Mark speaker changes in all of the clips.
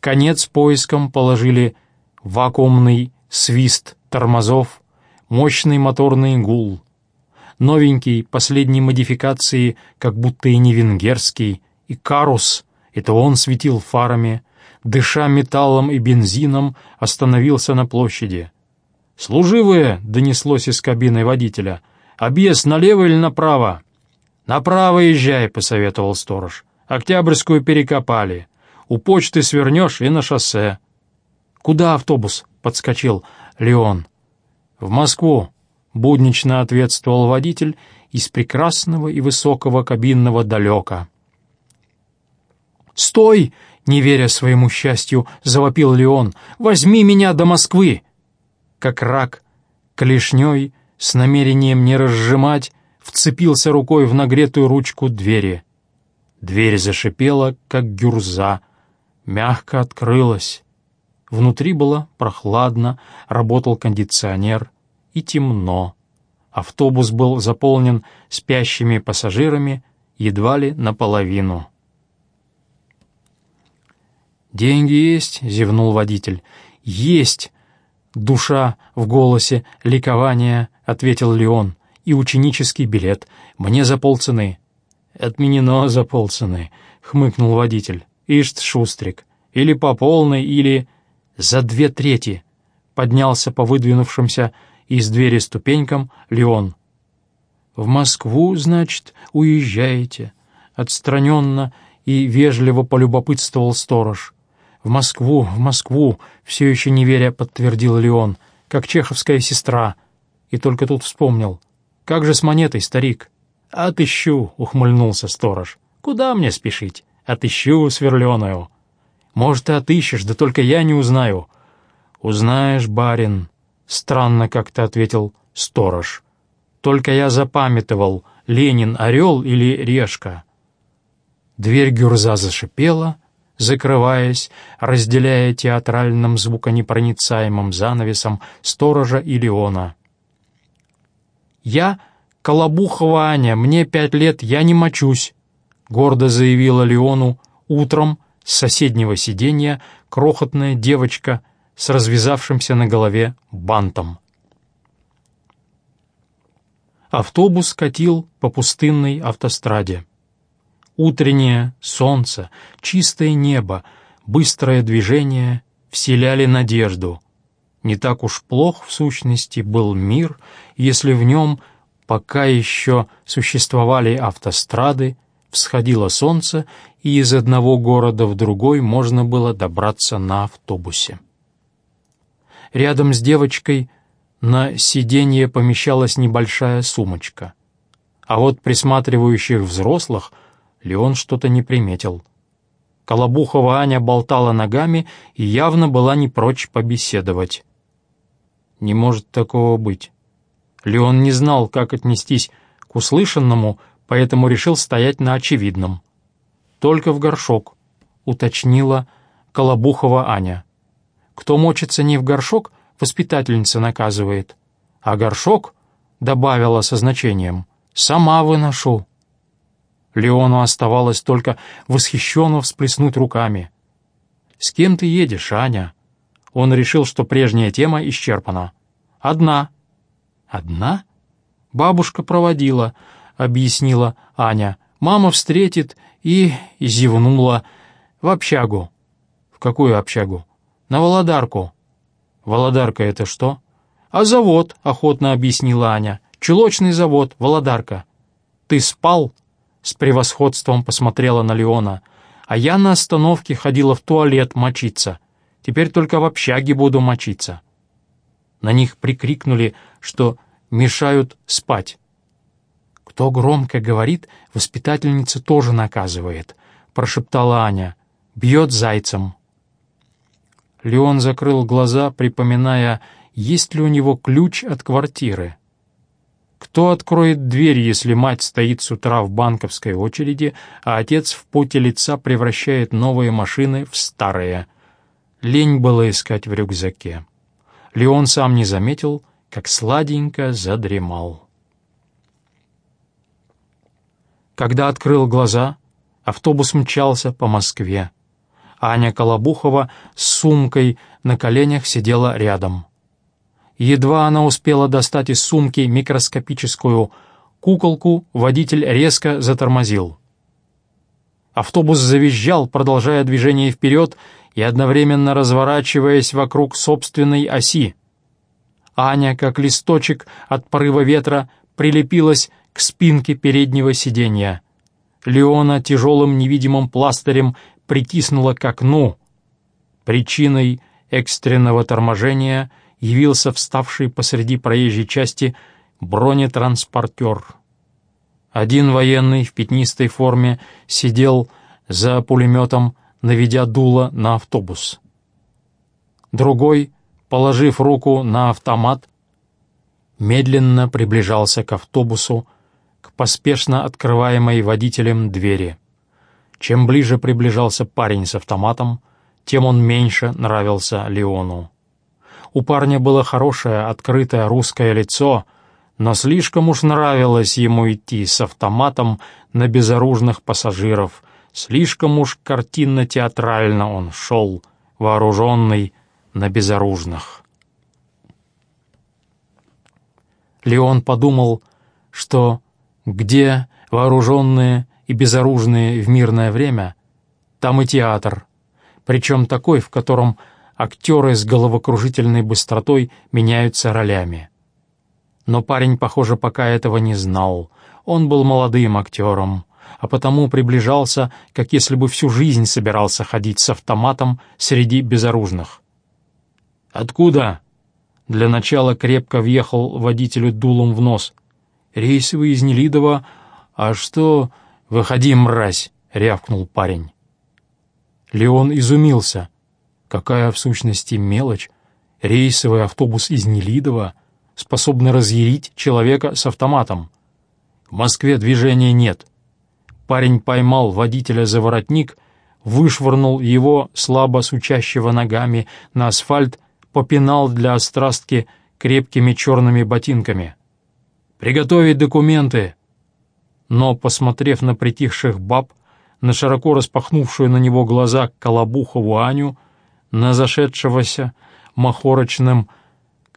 Speaker 1: Конец поискам положили вакуумный свист тормозов, мощный моторный гул. Новенький, последней модификации, как будто и не венгерский, и карус, это он светил фарами, дыша металлом и бензином, остановился на площади. «Служивые!» — донеслось из кабины водителя. «Объезд налево или направо?» «Направо езжай», — посоветовал сторож. «Октябрьскую перекопали. У почты свернешь и на шоссе». «Куда автобус?» — подскочил Леон. «В Москву», — буднично ответствовал водитель из прекрасного и высокого кабинного далека. «Стой!» — не веря своему счастью, завопил Леон. «Возьми меня до Москвы!» Как рак, клешней, с намерением не разжимать, вцепился рукой в нагретую ручку двери. Дверь зашипела, как гюрза, мягко открылась. Внутри было прохладно, работал кондиционер и темно. Автобус был заполнен спящими пассажирами едва ли наполовину. «Деньги есть?» — зевнул водитель. «Есть!» — душа в голосе ликования, — ответил Леон. «И ученический билет. Мне за полцены». «Отменено за полцены», — хмыкнул водитель. «Ишь, шустрик. Или по полной, или...» «За две трети!» — поднялся по выдвинувшимся из двери ступенькам Леон. «В Москву, значит, уезжаете?» — отстраненно и вежливо полюбопытствовал сторож. «В Москву, в Москву!» — все еще не веря, подтвердил Леон, как чеховская сестра. И только тут вспомнил. «Как же с монетой, старик?» «Отыщу!» — ухмыльнулся сторож. «Куда мне спешить? Отыщу сверленую!» Может, ты отыщешь, да только я не узнаю». «Узнаешь, барин», — странно как-то ответил сторож. «Только я запамятовал, Ленин — орел или решка?» Дверь гюрза зашипела, закрываясь, разделяя театральным звуконепроницаемым занавесом сторожа и Леона. «Я Колобухова Аня, мне пять лет, я не мочусь», — гордо заявила Леону утром, с соседнего сиденья крохотная девочка с развязавшимся на голове бантом. Автобус катил по пустынной автостраде. Утреннее солнце, чистое небо, быстрое движение вселяли надежду. Не так уж плох в сущности был мир, если в нем пока еще существовали автострады, всходило солнце, и из одного города в другой можно было добраться на автобусе. Рядом с девочкой на сиденье помещалась небольшая сумочка. А вот присматривающих взрослых Леон что-то не приметил. Колобухова Аня болтала ногами и явно была не прочь побеседовать. Не может такого быть. Леон не знал, как отнестись к услышанному, поэтому решил стоять на очевидном. «Только в горшок», — уточнила Колобухова Аня. «Кто мочится не в горшок, воспитательница наказывает. А горшок, — добавила со значением, — сама выношу». Леону оставалось только восхищенно всплеснуть руками. «С кем ты едешь, Аня?» Он решил, что прежняя тема исчерпана. «Одна». «Одна?» Бабушка проводила —— объяснила Аня. «Мама встретит и...» — зевнула. «В общагу». «В какую общагу?» «На Володарку». «Володарка — это что?» «А завод», — охотно объяснила Аня. «Чулочный завод, Володарка». «Ты спал?» — с превосходством посмотрела на Леона. «А я на остановке ходила в туалет мочиться. Теперь только в общаге буду мочиться». На них прикрикнули, что мешают спать. «Кто громко говорит, воспитательница тоже наказывает», — прошептала Аня. «Бьет зайцем». Леон закрыл глаза, припоминая, есть ли у него ключ от квартиры. Кто откроет дверь, если мать стоит с утра в банковской очереди, а отец в поте лица превращает новые машины в старые? Лень было искать в рюкзаке. Леон сам не заметил, как сладенько задремал. Когда открыл глаза, автобус мчался по Москве. Аня Колобухова с сумкой на коленях сидела рядом. Едва она успела достать из сумки микроскопическую куколку, водитель резко затормозил. Автобус завизжал, продолжая движение вперед и одновременно разворачиваясь вокруг собственной оси. Аня, как листочек от порыва ветра, прилепилась к спинке переднего сиденья. Леона тяжелым невидимым пластырем притиснула к окну. Причиной экстренного торможения явился вставший посреди проезжей части бронетранспортер. Один военный в пятнистой форме сидел за пулеметом, наведя дуло на автобус. Другой, положив руку на автомат, медленно приближался к автобусу, поспешно открываемой водителем двери. Чем ближе приближался парень с автоматом, тем он меньше нравился Леону. У парня было хорошее, открытое русское лицо, но слишком уж нравилось ему идти с автоматом на безоружных пассажиров, слишком уж картинно-театрально он шел, вооруженный на безоружных. Леон подумал, что где вооруженные и безоружные в мирное время, там и театр, причем такой, в котором актеры с головокружительной быстротой меняются ролями. Но парень, похоже, пока этого не знал. Он был молодым актером, а потому приближался, как если бы всю жизнь собирался ходить с автоматом среди безоружных. «Откуда?» Для начала крепко въехал водителю дулом в нос. «Рейсовый из Нелидова. А что...» «Выходи, мразь!» — рявкнул парень. Леон изумился. Какая, в сущности, мелочь. Рейсовый автобус из Нелидова способный разъярить человека с автоматом. В Москве движения нет. Парень поймал водителя за воротник, вышвырнул его, слабо сучащего ногами, на асфальт, попинал для острастки крепкими черными ботинками. «Приготовить документы!» но, посмотрев на притихших баб, на широко распахнувшую на него глаза Колобухову Аню, на зашедшегося махорочным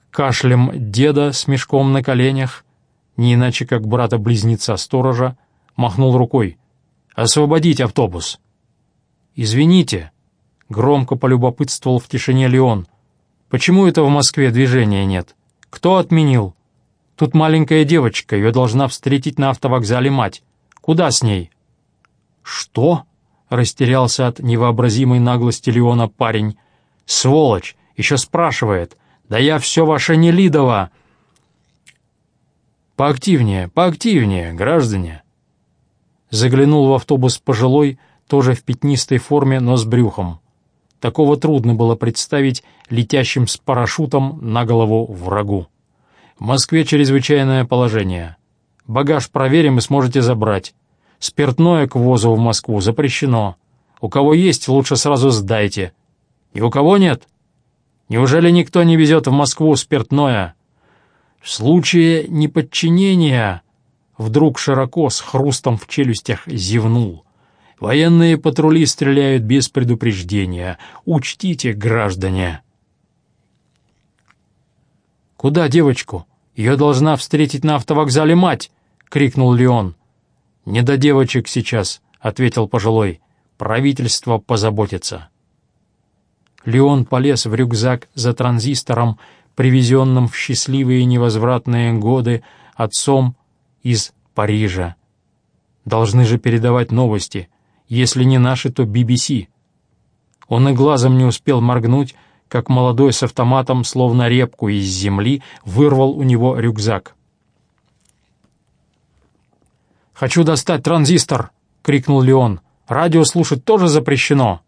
Speaker 1: кашлем деда с мешком на коленях, не иначе как брата-близнеца сторожа, махнул рукой. «Освободить автобус!» «Извините», — громко полюбопытствовал в тишине Леон, «почему это в Москве движения нет? Кто отменил?» Тут маленькая девочка, ее должна встретить на автовокзале мать. Куда с ней?» «Что?» — растерялся от невообразимой наглости Леона парень. «Сволочь! Еще спрашивает. Да я все ваше Нелидово!» «Поактивнее, поактивнее, граждане!» Заглянул в автобус пожилой, тоже в пятнистой форме, но с брюхом. Такого трудно было представить летящим с парашютом на голову врагу. В Москве чрезвычайное положение. Багаж проверим и сможете забрать. Спиртное к ввозу в Москву запрещено. У кого есть, лучше сразу сдайте. И у кого нет? Неужели никто не везет в Москву спиртное? В случае неподчинения... Вдруг широко, с хрустом в челюстях, зевнул. Военные патрули стреляют без предупреждения. Учтите, граждане. «Куда девочку?» «Ее должна встретить на автовокзале мать!» — крикнул Леон. «Не до девочек сейчас», — ответил пожилой. «Правительство позаботится». Леон полез в рюкзак за транзистором, привезенным в счастливые невозвратные годы отцом из Парижа. Должны же передавать новости. Если не наши, то BBC. Он и глазом не успел моргнуть, как молодой с автоматом, словно репку из земли, вырвал у него рюкзак. «Хочу достать транзистор!» — крикнул Леон. «Радио слушать тоже запрещено!»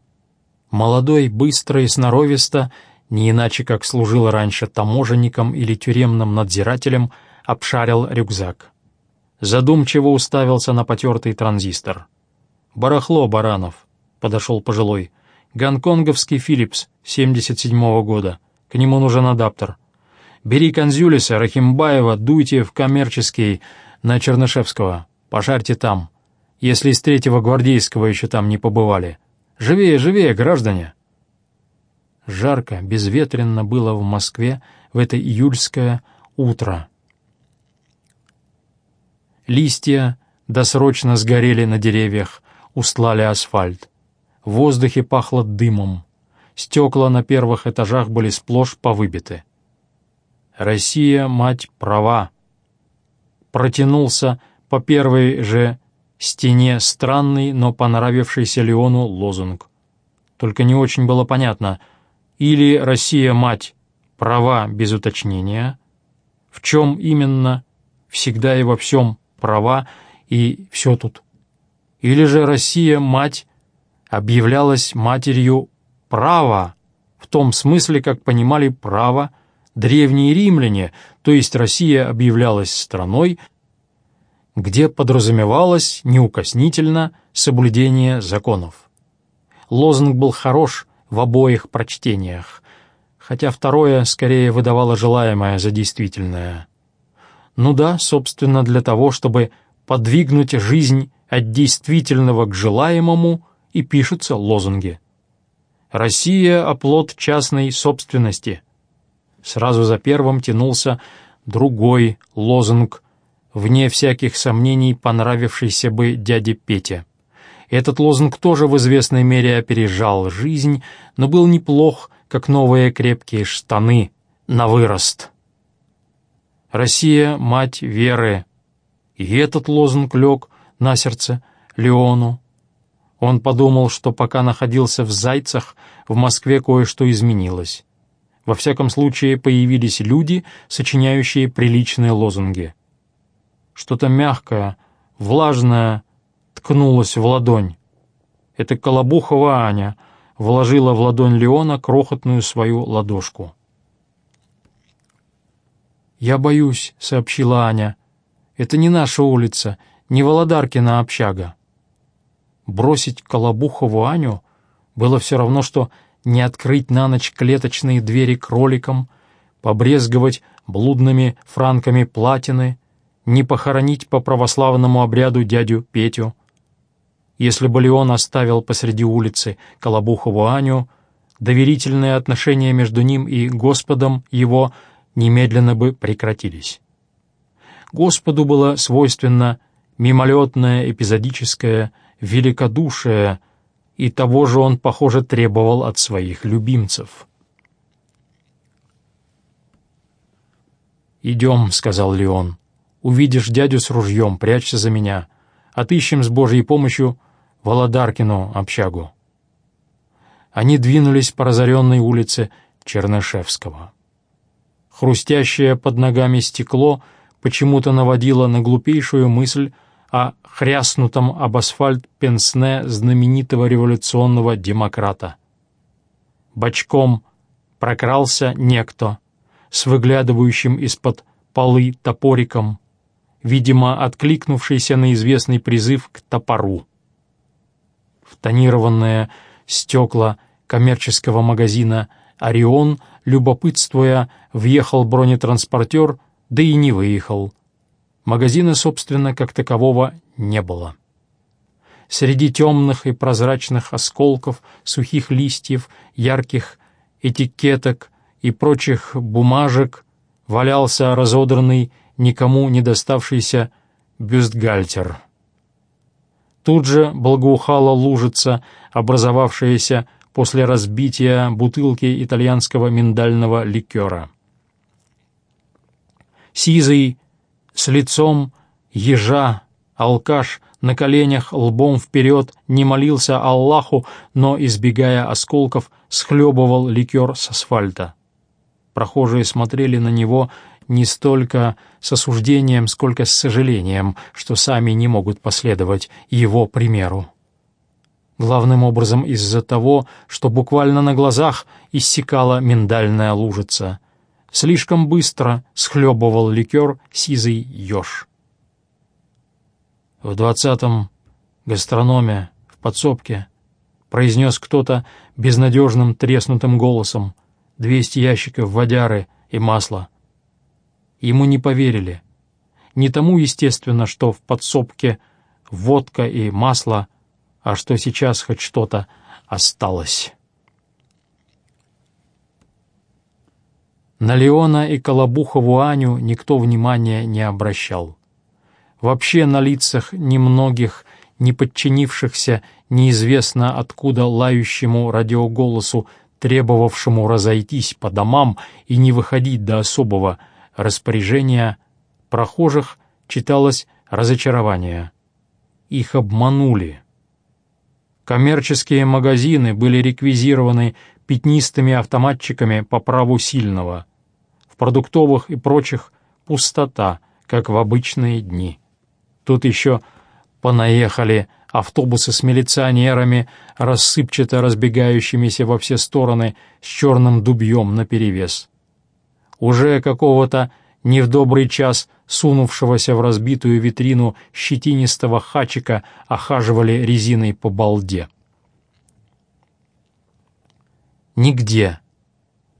Speaker 1: Молодой, быстро и сноровисто, не иначе как служил раньше таможенником или тюремным надзирателем, обшарил рюкзак. Задумчиво уставился на потертый транзистор. «Барахло, Баранов», — подошел пожилой, — Гонконговский «Филлипс» 77-го года. К нему нужен адаптер. Бери Конзюлиса, Рахимбаева, дуйте в коммерческий на Чернышевского. Пожарьте там. Если из третьего гвардейского еще там не побывали. Живее, живее, граждане!» Жарко, безветренно было в Москве в это июльское утро. Листья досрочно сгорели на деревьях, устлали асфальт. В воздухе пахло дымом. Стекла на первых этажах были сплошь повыбиты. «Россия, мать, права!» Протянулся по первой же стене странный, но понравившийся Леону лозунг. Только не очень было понятно, или «Россия, мать, права без уточнения», в чем именно, всегда и во всем права, и все тут. Или же Россия, мать, объявлялась матерью права, в том смысле, как понимали право древние римляне, то есть Россия объявлялась страной, где подразумевалось неукоснительно соблюдение законов. Лозунг был хорош в обоих прочтениях, хотя второе скорее выдавало желаемое за действительное. Ну да, собственно, для того, чтобы подвигнуть жизнь от действительного к желаемому, и пишутся лозунги. «Россия — оплот частной собственности». Сразу за первым тянулся другой лозунг вне всяких сомнений понравившийся бы дяде Пете. Этот лозунг тоже в известной мере опережал жизнь, но был неплох, как новые крепкие штаны на вырост. «Россия — мать веры». И этот лозунг лег на сердце Леону. Он подумал, что пока находился в Зайцах, в Москве кое-что изменилось. Во всяком случае, появились люди, сочиняющие приличные лозунги. Что-то мягкое, влажное ткнулось в ладонь. Это Колобухова Аня вложила в ладонь Леона крохотную свою ладошку. «Я боюсь», — сообщила Аня. «Это не наша улица, не Володаркина общага». Бросить Колобухову Аню было все равно, что не открыть на ночь клеточные двери кроликам, побрезговать блудными франками платины, не похоронить по православному обряду дядю Петю. Если бы Леон оставил посреди улицы Колобухову Аню, доверительные отношения между ним и Господом его немедленно бы прекратились. Господу было свойственно мимолетное, эпизодическое, великодушие, и того же он, похоже, требовал от своих любимцев. «Идем», — сказал Леон. Увидишь дядю с ружьем, прячься за меня. Отыщем с Божьей помощью Володаркину общагу». Они двинулись по разоренной улице Чернышевского. Хрустящее под ногами стекло почему-то наводило на глупейшую мысль о хряснутом об асфальт пенсне знаменитого революционного демократа. Бочком прокрался некто с выглядывающим из-под полы топориком, видимо, откликнувшийся на известный призыв к топору. В тонированное стекла коммерческого магазина «Орион», любопытствуя, въехал бронетранспортер, да и не выехал. Магазина, собственно, как такового не было. Среди темных и прозрачных осколков, сухих листьев, ярких этикеток и прочих бумажек валялся разодранный никому не доставшийся бюстгальтер. Тут же благоухала лужица, образовавшаяся после разбития бутылки итальянского миндального ликера. Сизый, с лицом ежа, алкаш на коленях лбом вперед не молился Аллаху, но, избегая осколков, схлебывал ликер с асфальта. Прохожие смотрели на него не столько с осуждением, сколько с сожалением, что сами не могут последовать его примеру. Главным образом из-за того, что буквально на глазах иссякала миндальная лужица. Слишком быстро схлебывал ликер сизый еж. В двадцатом гастрономе в подсобке произнес кто-то безнадежным треснутым голосом двести ящиков водяры и масла. Ему не поверили. Не тому, естественно, что в подсобке водка и масло, а что сейчас хоть что-то, осталось. На Леона и Колобухову Аню никто внимания не обращал. Вообще на лицах немногих, не подчинившихся неизвестно откуда лающему радиоголосу, требовавшему разойтись по домам и не выходить до особого распоряжения, прохожих читалось разочарование. Их обманули. Коммерческие магазины были реквизированы пятнистыми автоматчиками по праву сильного. В продуктовых и прочих пустота, как в обычные дни. Тут еще понаехали автобусы с милиционерами, рассыпчато разбегающимися во все стороны с черным дубьем наперевес. Уже какого-то не в добрый час сунувшегося в разбитую витрину щетинистого хачика охаживали резиной по балде. Нигде.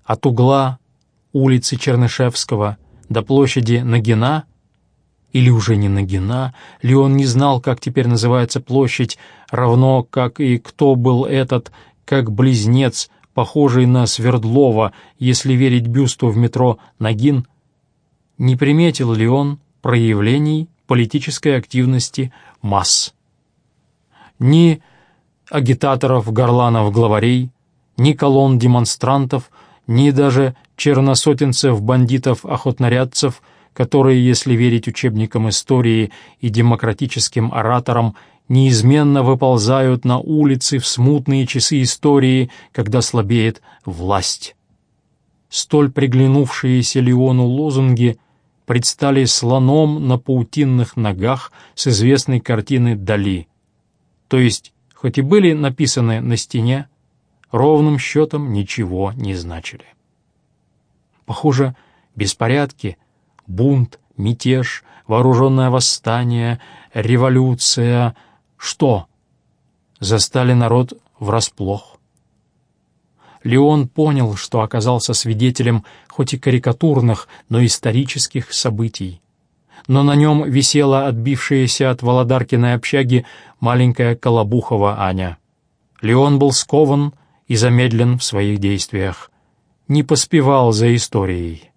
Speaker 1: От угла улицы Чернышевского до площади Нагина или уже не Нагина, Леон не знал, как теперь называется площадь, равно как и кто был этот, как близнец, похожий на Свердлова, если верить бюсту в метро Нагин, не приметил ли он проявлений политической активности масс. Ни агитаторов, горланов, главарей, ни колонн демонстрантов, ни даже черносотенцев-бандитов-охотнорядцев — которые, если верить учебникам истории и демократическим ораторам, неизменно выползают на улицы в смутные часы истории, когда слабеет власть. Столь приглянувшиеся Леону лозунги предстали слоном на паутинных ногах с известной картины Дали. То есть, хоть и были написаны на стене, ровным счетом ничего не значили. Похоже, беспорядки — бунт, мятеж, вооруженное восстание, революция. Что? Застали народ врасплох. Леон понял, что оказался свидетелем хоть и карикатурных, но исторических событий. Но на нем висела отбившаяся от Володаркиной общаги маленькая Колобухова Аня. Леон был скован и замедлен в своих действиях. Не поспевал за историей.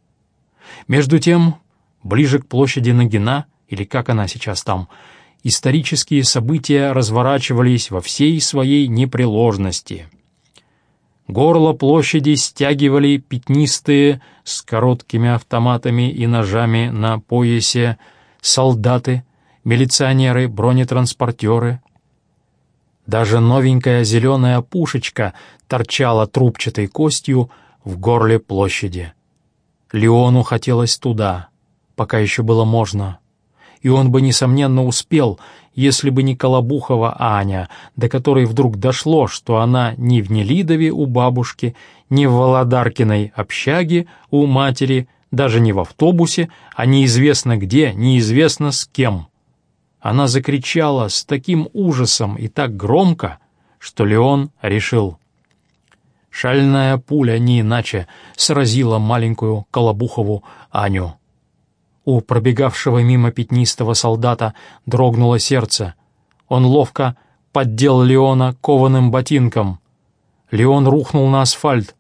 Speaker 1: Между тем, ближе к площади Нагина, или как она сейчас там, исторические события разворачивались во всей своей непреложности. Горло площади стягивали пятнистые с короткими автоматами и ножами на поясе солдаты, милиционеры, бронетранспортеры. Даже новенькая зеленая пушечка торчала трубчатой костью в горле площади. Леону хотелось туда, пока еще было можно. И он бы, несомненно, успел, если бы не Колобухова Аня, до которой вдруг дошло, что она ни в Нелидове у бабушки, ни в Володаркиной общаге у матери, даже не в автобусе, а неизвестно где, неизвестно с кем. Она закричала с таким ужасом и так громко, что Леон решил — Шальная пуля не иначе сразила маленькую Колобухову Аню. У пробегавшего мимо пятнистого солдата дрогнуло сердце. Он ловко поддел Леона кованым ботинком. Леон рухнул на асфальт.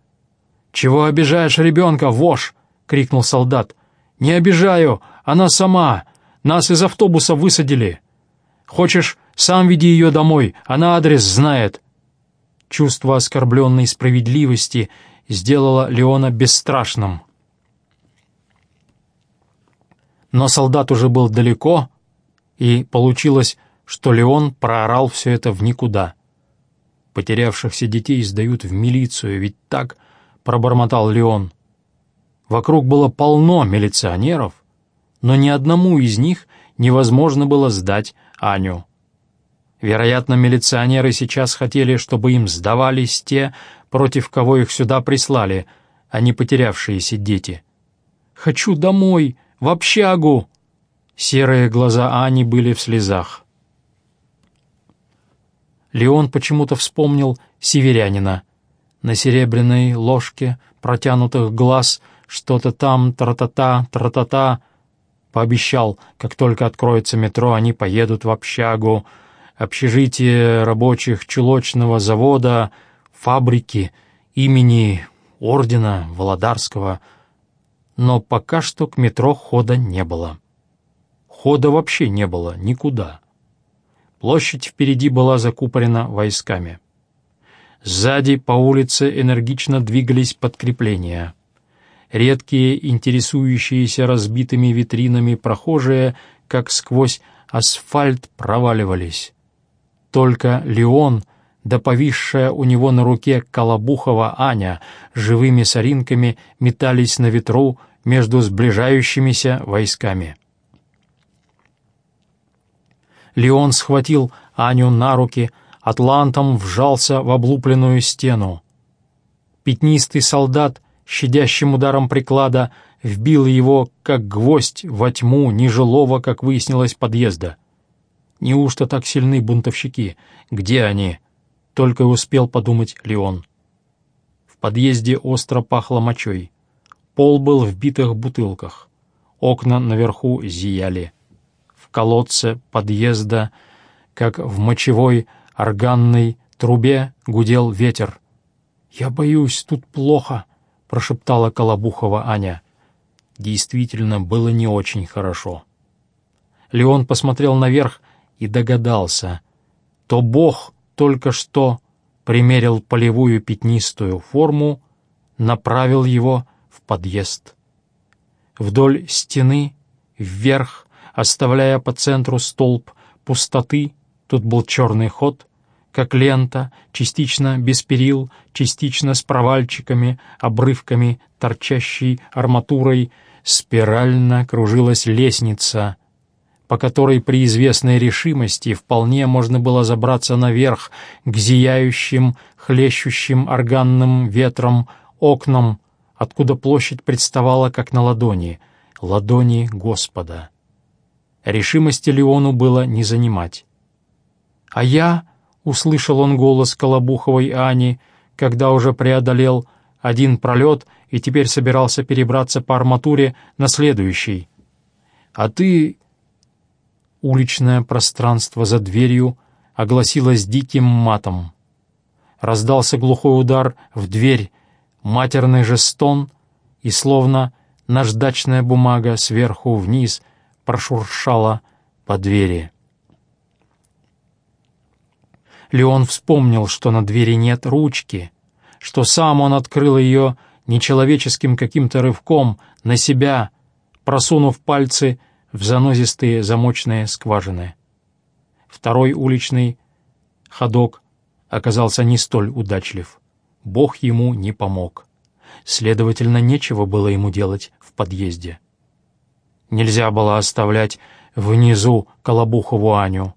Speaker 1: «Чего обижаешь ребенка, вошь?» — крикнул солдат. «Не обижаю, она сама. Нас из автобуса высадили. Хочешь, сам веди ее домой, она адрес знает». Чувство оскорбленной справедливости сделало Леона бесстрашным. Но солдат уже был далеко, и получилось, что Леон проорал все это в никуда. «Потерявшихся детей сдают в милицию, ведь так?» — пробормотал Леон. Вокруг было полно милиционеров, но ни одному из них невозможно было сдать Аню. Вероятно, милиционеры сейчас хотели, чтобы им сдавались те, против кого их сюда прислали, а не потерявшиеся дети. «Хочу домой, в общагу!» Серые глаза Ани были в слезах. Леон почему-то вспомнил северянина. На серебряной ложке протянутых глаз что-то там, тра-та-та, тра-та-та. Пообещал, как только откроется метро, они поедут в общагу, общежитие рабочих чулочного завода — фабрики, имени ордена Володарского, но пока что к метро хода не было. Хода вообще не было никуда. Площадь впереди была закупорена войсками. Сзади по улице энергично двигались подкрепления. Редкие, интересующиеся разбитыми витринами прохожие, как сквозь асфальт проваливались. Только Леон, да повисшая у него на руке Колобухова Аня, живыми соринками метались на ветру между сближающимися войсками. Леон схватил Аню на руки, атлантом вжался в облупленную стену. Пятнистый солдат, щадящим ударом приклада, вбил его, как гвоздь, во тьму нежилого, как выяснилось, подъезда. Неужто так сильны бунтовщики? Где они? Только успел подумать Леон. В подъезде остро пахло мочой. Пол был в битых бутылках. Окна наверху зияли. В колодце подъезда, как в мочевой органной трубе, гудел ветер. «Я боюсь, тут плохо», — прошептала Колобухова Аня. Действительно, было не очень хорошо. Леон посмотрел наверх и догадался. То Бог только что примерил полевую пятнистую форму, направил его в подъезд. Вдоль стены, вверх, оставляя по центру столб пустоты, тут был черный ход, как лента, частично без перил, частично с провальчиками, обрывками, торчащей арматурой, спирально кружилась лестница — по которой при известной решимости вполне можно было забраться наверх к зияющим, хлещущим органным ветром окнам, откуда площадь представала как на ладони, ладони Господа. Решимости Леону было не занимать. «А я», — услышал он голос Колобуховой Ани, когда уже преодолел один пролет и теперь собирался перебраться по арматуре на следующий. «А ты Уличное пространство за дверью огласилось диким матом. Раздался глухой удар в дверь, матерный же стон, и словно наждачная бумага сверху вниз прошуршала по двери. Леон вспомнил, что на двери нет ручки, что сам он открыл ее нечеловеческим каким-то рывком на себя, просунув пальцы в занозистые замочные скважины. Второй уличный ходок оказался не столь удачлив. Бог ему не помог. Следовательно, нечего было ему делать в подъезде. Нельзя было оставлять внизу Колобухову Аню.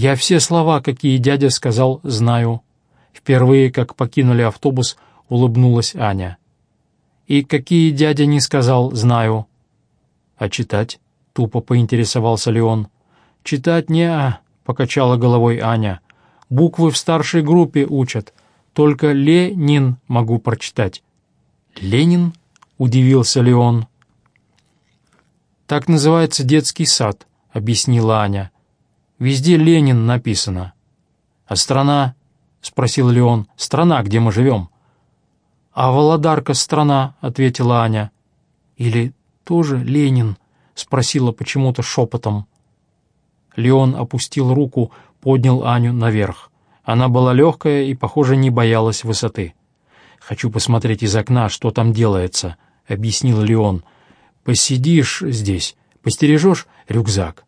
Speaker 1: «Я все слова, какие дядя сказал, знаю». Впервые, как покинули автобус, улыбнулась Аня. «И какие дядя не сказал, знаю». «А читать?» — тупо поинтересовался Леон. «Читать не-а», — покачала головой Аня. «Буквы в старшей группе учат. Только Ленин могу прочитать». «Ленин?» — удивился Леон. «Так называется детский сад», — объяснила Аня. «Везде Ленин написано». «А страна?» — спросил Леон. «Страна, где мы живем». «А Володарка страна», — ответила Аня. «Или тоже Ленин?» — спросила почему-то шепотом. Леон опустил руку, поднял Аню наверх. Она была легкая и, похоже, не боялась высоты. «Хочу посмотреть из окна, что там делается», — объяснил Леон. «Посидишь здесь, постережешь рюкзак».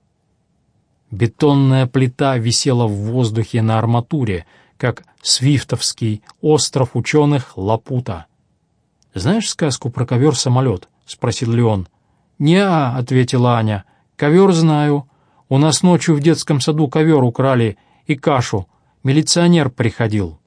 Speaker 1: Бетонная плита висела в воздухе на арматуре, как свифтовский остров ученых Лапута. «Знаешь сказку про ковер-самолет?» — спросил Леон. «Не-а», — ответила Аня. «Ковер знаю. У нас ночью в детском саду ковер украли и кашу. Милиционер приходил».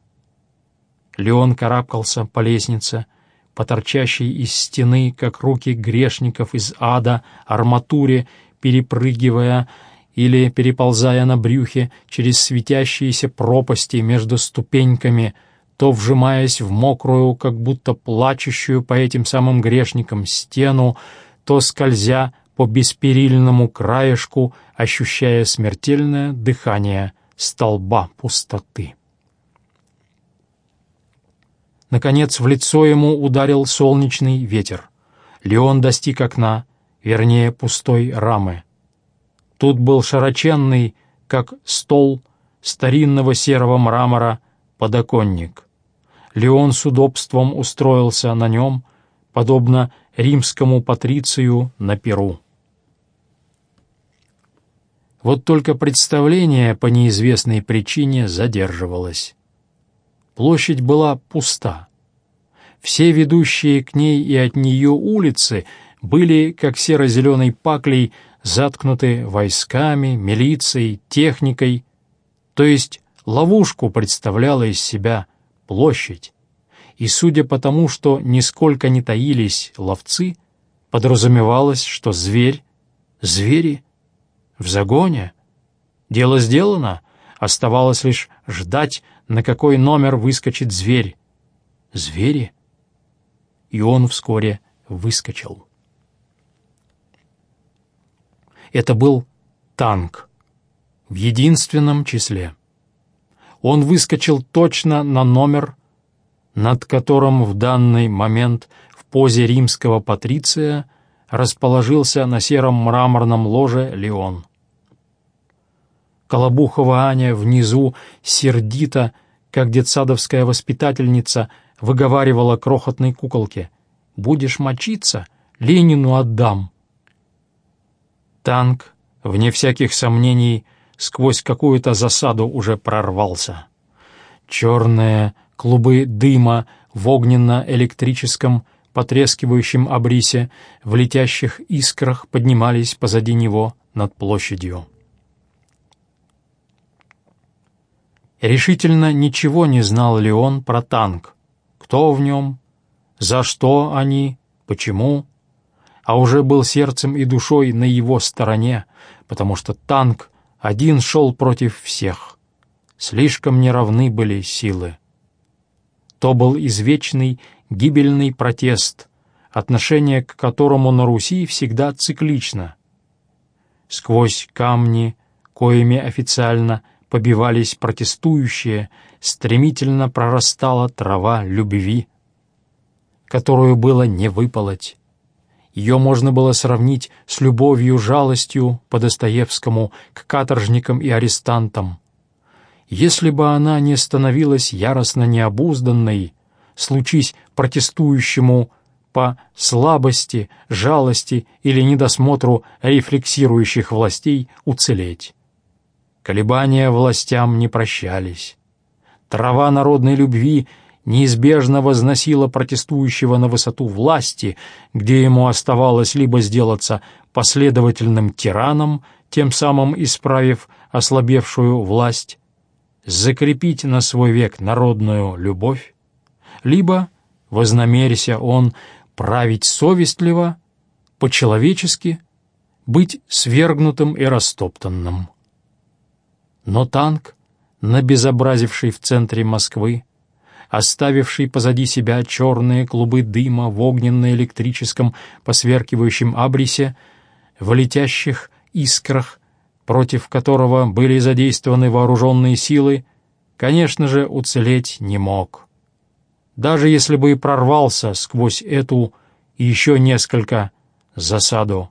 Speaker 1: Леон карабкался по лестнице, по торчащей из стены, как руки грешников из ада, арматуре, перепрыгивая или переползая на брюхе через светящиеся пропасти между ступеньками — то вжимаясь в мокрую, как будто плачущую по этим самым грешникам стену, то скользя по бесперильному краешку, ощущая смертельное дыхание столба пустоты. Наконец в лицо ему ударил солнечный ветер. Леон достиг окна, вернее, пустой рамы. Тут был широченный, как стол старинного серого мрамора, подоконник. Леон с удобством устроился на нем, подобно римскому патрицию на Перу. Вот только представление по неизвестной причине задерживалось. Площадь была пуста. Все ведущие к ней и от нее улицы были, как серо-зеленой паклей, заткнуты войсками, милицией, техникой, то есть ловушку представляла из себя площадь. И судя по тому, что нисколько не таились ловцы, подразумевалось, что зверь, звери в загоне. Дело сделано, оставалось лишь ждать, на какой номер выскочит зверь. Звери? И он вскоре выскочил. Это был танк в единственном числе. Он выскочил точно на номер, над которым в данный момент в позе римского патриция расположился на сером мраморном ложе Леон. Колобухова Аня внизу сердито, как детсадовская воспитательница, выговаривала крохотной куколке «Будешь мочиться, Ленину отдам». Танк, вне всяких сомнений, сквозь какую-то засаду уже прорвался. Черные клубы дыма в огненно-электрическом потрескивающем обрисе в летящих искрах поднимались позади него над площадью. Решительно ничего не знал ли он про танк, кто в нем, за что они, почему, а уже был сердцем и душой на его стороне, потому что танк один шел против всех. Слишком неравны были силы. То был извечный гибельный протест, отношение к которому на Руси всегда циклично. Сквозь камни, коими официально побивались протестующие, стремительно прорастала трава любви, которую было не выполоть. Ее можно было сравнить с любовью, жалостью по Достоевскому к каторжникам и арестантам. Если бы она не становилась яростно необузданной, случись протестующему по слабости, жалости или недосмотру рефлексирующих властей уцелеть. Колебания властям не прощались. Трава народной любви — неизбежно возносила протестующего на высоту власти, где ему оставалось либо сделаться последовательным тираном, тем самым исправив ослабевшую власть, закрепить на свой век народную любовь, либо, вознамерися он править совестливо, по-человечески, быть свергнутым и растоптанным. Но танк, набезобразивший в центре Москвы, оставивший позади себя черные клубы дыма в огненно-электрическом посверкивающем абрисе, в летящих искрах, против которого были задействованы вооруженные силы, конечно же, уцелеть не мог. Даже если бы и прорвался сквозь эту и еще несколько засаду.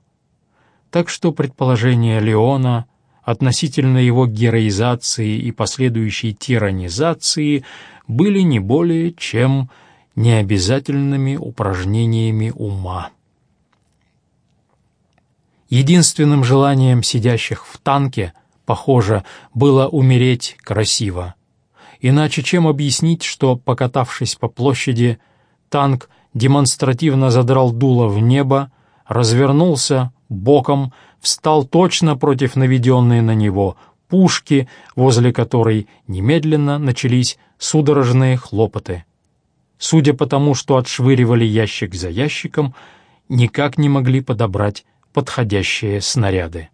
Speaker 1: Так что предположение Леона относительно его героизации и последующей тиранизации – были не более чем необязательными упражнениями ума. Единственным желанием сидящих в танке, похоже, было умереть красиво. Иначе чем объяснить, что, покатавшись по площади, танк демонстративно задрал дуло в небо, развернулся боком, встал точно против наведенной на него пушки, возле которой немедленно начались судорожные хлопоты. Судя по тому, что отшвыривали ящик за ящиком, никак не могли подобрать подходящие снаряды.